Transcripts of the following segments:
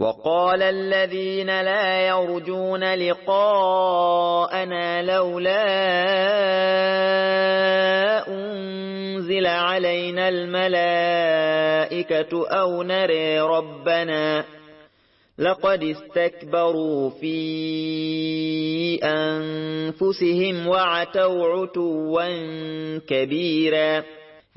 وقال الذين لا يرجون لقاءنا لولا أنزل علينا الملائكة أو نري ربنا لقد استكبروا في أنفسهم وعتوا عتوا كبيرا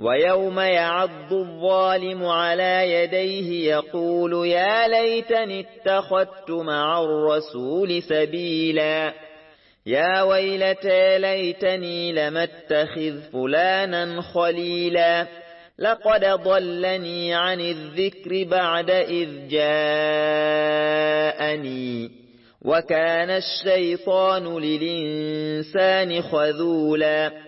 ويوم يعض الظالم على يديه يقول يا ليتني اتخذت مع الرسول سبيلا. يا ويلتى ليتني لم اتخذ فلانا خليلا. لقد ضلني عن الذكر بعد إذ جاءني. وكان الشيطان للإنسان خذولا.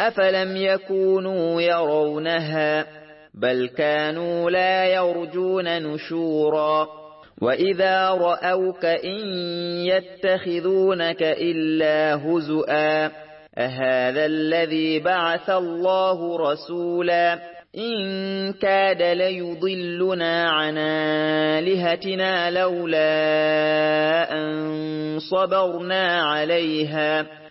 أفلم يكونوا يرونها بل كانوا لا يرجون نشورا وإذا رأوك إن يتخذونك إلا هزؤا أهذا الذي بعث الله رسولا إن كاد ليضلنا عن آلهتنا لولا أن صبرنا عليها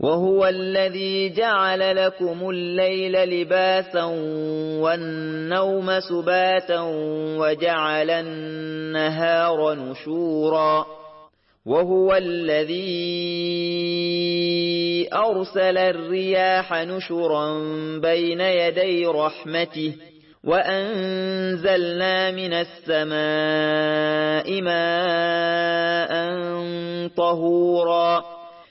وهو الذي جعل لكم الليل لباسا والنوم سباتا وجعل النهار نشورا وهو الذي أرسل الرياح نشرا بين يدي رحمته وأنزلنا من السماء ماء طهورا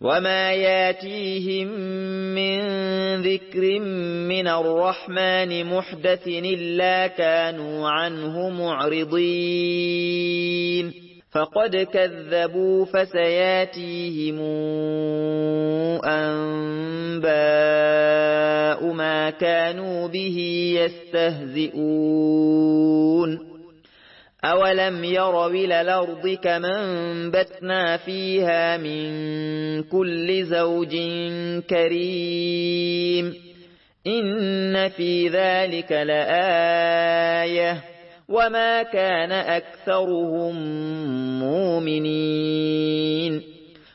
وما ياتيهم من ذكر من الرحمن محدث إلا كانوا عنه معرضين فقد كذبوا فسياتيهم أنباء ما كانوا به يستهزئون أولم يروا إلى الأرض كما انبتنا فيها من كل زوج كريم إن في ذلك لآية وما كان أكثرهم مؤمنين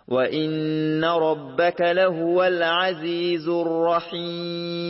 وإن ربك لهو العزيز الرحيم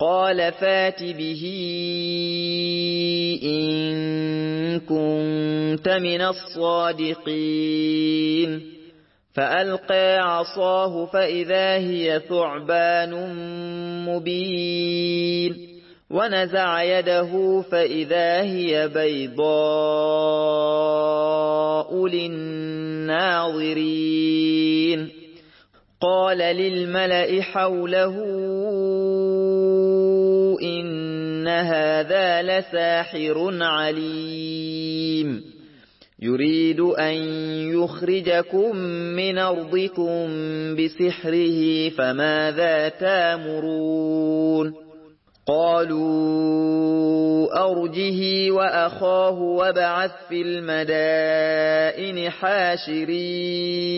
قال فات به إن كنت من الصادقين. فألقى عصاه فإذا هي ثعبان مبين. ونزع يده فإذا هي بيضاء للناظرين. قال للملأ حوله هذا لساحر عليم. يريد أن يخرجكم من أرضكم بسحره فماذا تامرون؟ قالوا أرجه وأخاه وبعث في المدائن حاشرين.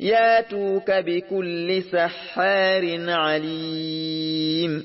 ياتوك بكل سحار عليم.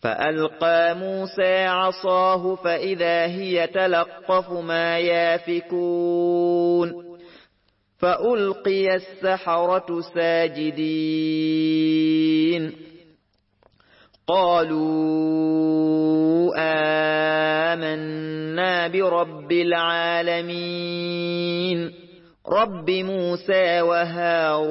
فألقى موسى عصاه فإذا هي تلقف ما يافكون. فألقي السحرة ساجدين. قالوا آمنا برب العالمين. رب موسى وهارون.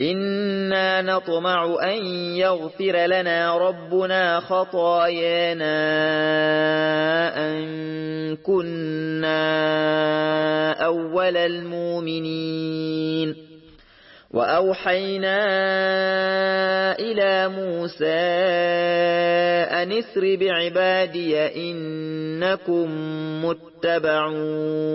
إنا نطمع أن يغفر لنا ربنا خطايانا أن كنا أول المؤمنين وأوحينا إلى موسى أن اسر بعبادي إنكم متبعون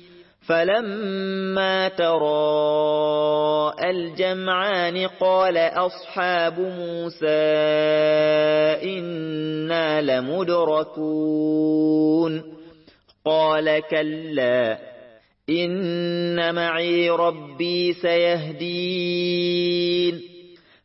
فلما ترى الجمعان قال أصحاب موسى إنا لمدركون قال كلا إن معي ربي سيهدين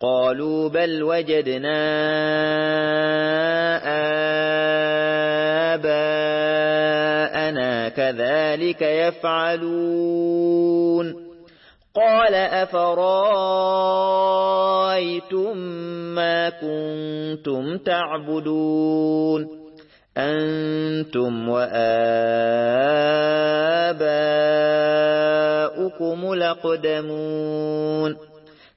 قالوا بل وجدنا آباءنا كذلك يفعلون قال أفرايتم ما كنتم تعبدون أنتم وآباؤكم لقدمون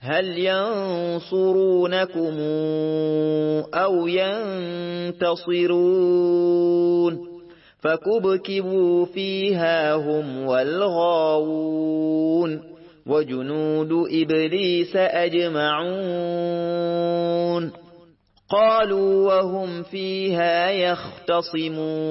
هل ينصرونكم أو ينتصرون فكبكبوا فيها هم والغاوون وجنود إبليس أجمعون قالوا وهم فيها يختصمون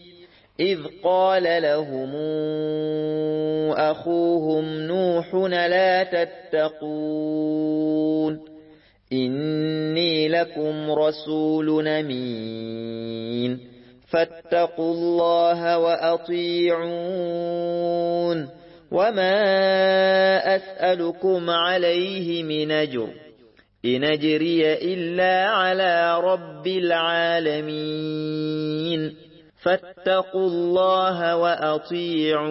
إذ قال لهم أخوهم نوح لا تتقون إني لكم رسول نمين فاتقوا الله وأطيعون وما أسألكم عليه من أجر إن أجري إلا على رب العالمين فاتقوا الله وأطيعون.